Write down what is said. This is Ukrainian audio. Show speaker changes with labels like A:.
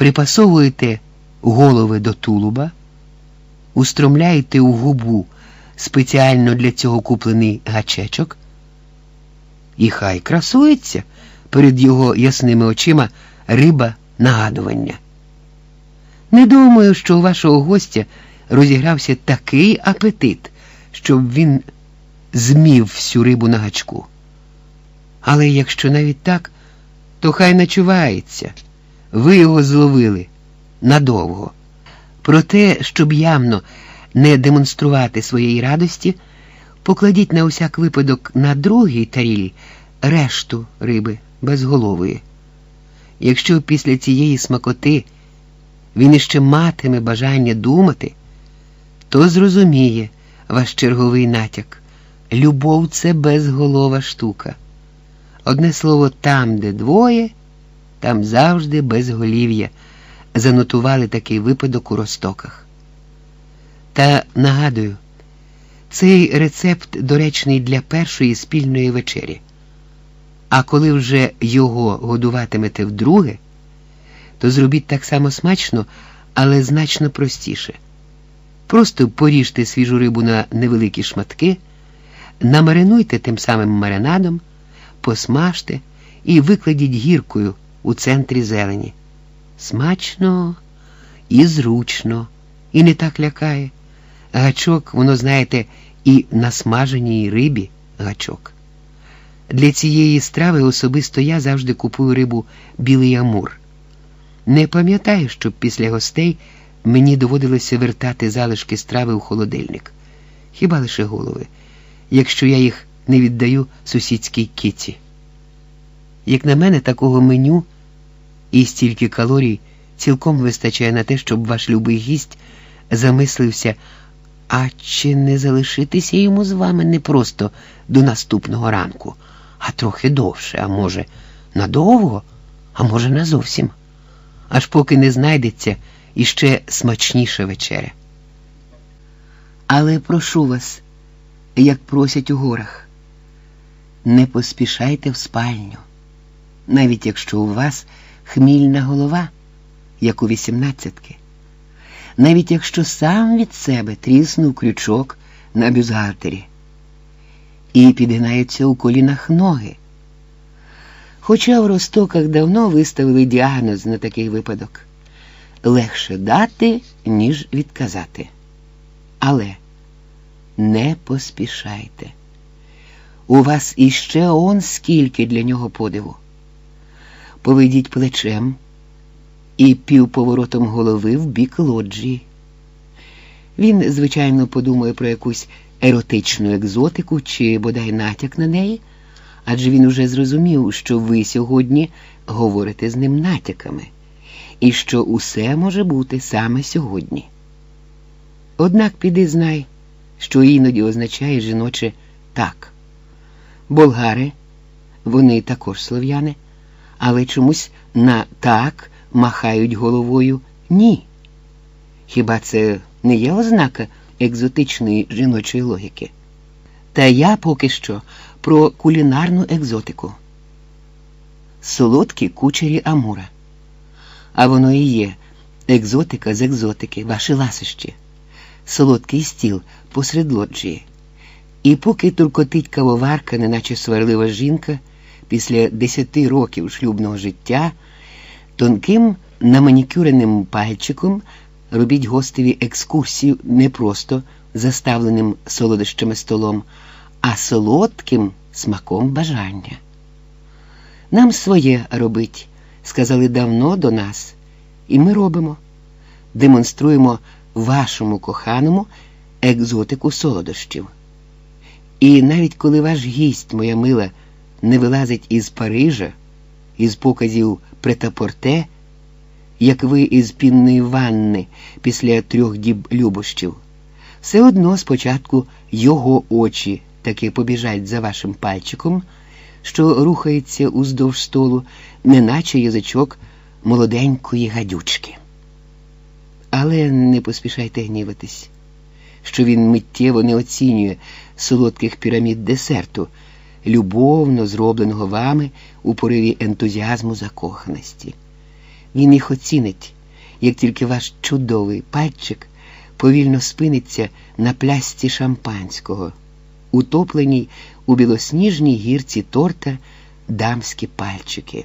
A: припасовуєте голови до тулуба, устромляєте у губу спеціально для цього куплений гачечок, і хай красується перед його ясними очима риба нагадування. Не думаю, що у вашого гостя розігрався такий апетит, щоб він змів всю рибу на гачку. Але якщо навіть так, то хай начувається. Ви його зловили надовго. Проте, щоб явно не демонструвати своєї радості, покладіть на усяк випадок на другій тарілі решту риби безголової. Якщо після цієї смакоти він іще матиме бажання думати, то зрозуміє ваш черговий натяк. Любов це безголова штука. Одне слово, там, де двоє, там завжди безголів'я. Занотували такий випадок у ростоках. Та нагадую, цей рецепт доречний для першої спільної вечері. А коли вже його годуватимете вдруге, то зробіть так само смачно, але значно простіше. Просто поріжте свіжу рибу на невеликі шматки, намаринуйте тим самим маринадом, посмажте і викладіть гіркою у центрі зелені. Смачно і зручно, і не так лякає. Гачок, воно, знаєте, і на смаженій рибі гачок. Для цієї страви особисто я завжди купую рибу білий амур. Не пам'ятаю, щоб після гостей мені доводилося вертати залишки страви у холодильник. Хіба лише голови, якщо я їх не віддаю сусідській киці. Як на мене, такого меню і стільки калорій цілком вистачає на те, щоб ваш любий гість замислився, а чи не залишитися йому з вами не просто до наступного ранку, а трохи довше, а може, надовго, а може, назовсім, аж поки не знайдеться іще смачніша вечеря. Але прошу вас, як просять у горах, не поспішайте в спальню, навіть якщо у вас хмільна голова, як у вісімнадцятки, навіть якщо сам від себе тріснув крючок на бюзгалтері і підгинаються у колінах ноги. Хоча в Ростоках давно виставили діагноз на такий випадок легше дати, ніж відказати. Але не поспішайте. У вас іще он скільки для нього подиву поведіть плечем і півповоротом голови в бік лоджії. Він, звичайно, подумає про якусь еротичну екзотику чи бодай натяк на неї, адже він уже зрозумів, що ви сьогодні говорите з ним натяками, і що усе може бути саме сьогодні. Однак піди знай, що іноді означає жіноче так. Болгари, вони також слов'яни але чомусь на так махають головою ні. Хіба це не є ознака екзотичної жіночої логіки? Та я поки що про кулінарну екзотику. Солодкі кучері Амура. А воно і є екзотика з екзотики, ваші ласощі, солодкий стіл посеред лоджії. І поки туркотить кавоварка, неначе сварлива жінка після десяти років шлюбного життя тонким наманікюреним пальчиком робіть гостеві екскурсію не просто заставленим солодощами столом, а солодким смаком бажання. Нам своє робить, сказали давно до нас, і ми робимо, демонструємо вашому коханому екзотику солодощів. І навіть коли ваш гість, моя мила, не вилазить із Парижа, із показів претапорте, як ви із пінної ванни після трьох діб любощів, все одно спочатку його очі таки побіжать за вашим пальчиком, що рухається уздовж столу, неначе язичок молоденької гадючки. Але не поспішайте гніватись, що він миттєво не оцінює солодких пірамід десерту любовно зробленого вами у пориві ентузіазму закоханості. Він їх оцінить, як тільки ваш чудовий пальчик повільно спиниться на плясці шампанського, утопленій у білосніжній гірці торта дамські пальчики.